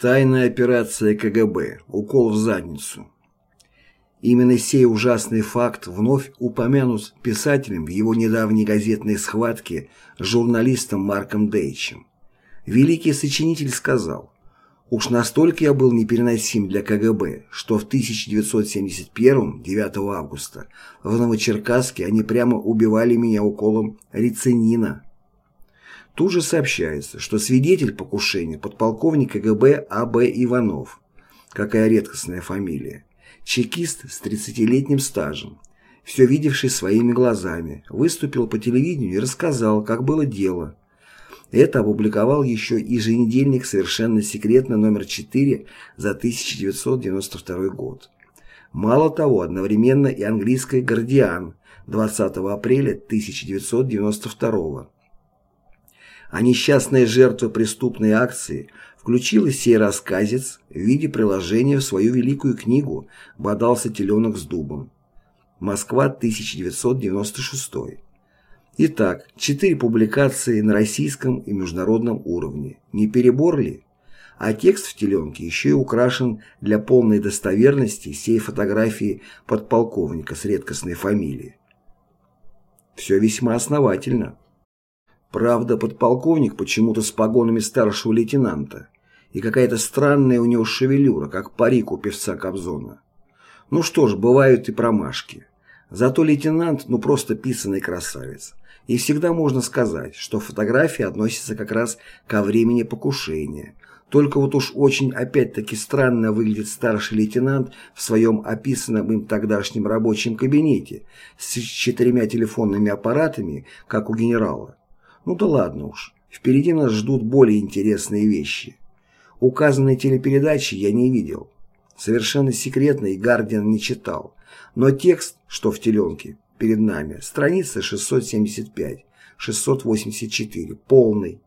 Тайная операция КГБ. Укол в задницу. Именно сей ужасный факт вновь упомянут писателем в его недавней газетной схватке с журналистом Марком Дейчем. Великий сочинитель сказал, «Уж настолько я был непереносим для КГБ, что в 1971 9 августа в Новочеркасске они прямо убивали меня уколом рицинина». Тут же сообщается, что свидетель покушения подполковник КГБ А.Б. Иванов, какая редкостная фамилия, чекист с 30-летним стажем, все видевший своими глазами, выступил по телевидению и рассказал, как было дело. Это опубликовал еще еженедельник совершенно секретно номер 4 за 1992 год. Мало того, одновременно и английская «Гардиан» 20 апреля 1992 года а несчастная жертва преступной акции включила сей рассказец в виде приложения в свою великую книгу «Бодался теленок с дубом». Москва, 1996. Итак, четыре публикации на российском и международном уровне. Не перебор ли? А текст в теленке еще и украшен для полной достоверности сей фотографии подполковника с редкостной фамилией. Все весьма основательно. Правда, подполковник почему-то с погонами старшего лейтенанта, и какая-то странная у него шевелюра, как парик у певца Кобзона. Ну что ж, бывают и промашки. Зато лейтенант, ну просто писанный красавец. И всегда можно сказать, что фотография относится как раз ко времени покушения. Только вот уж очень опять-таки странно выглядит старший лейтенант в своем описанном им тогдашнем рабочем кабинете с четырьмя телефонными аппаратами, как у генерала. Ну да ладно уж, впереди нас ждут более интересные вещи. Указанной телепередачи я не видел. Совершенно секретно и Гардиан не читал. Но текст, что в теленке, перед нами, страница 675, 684, полный.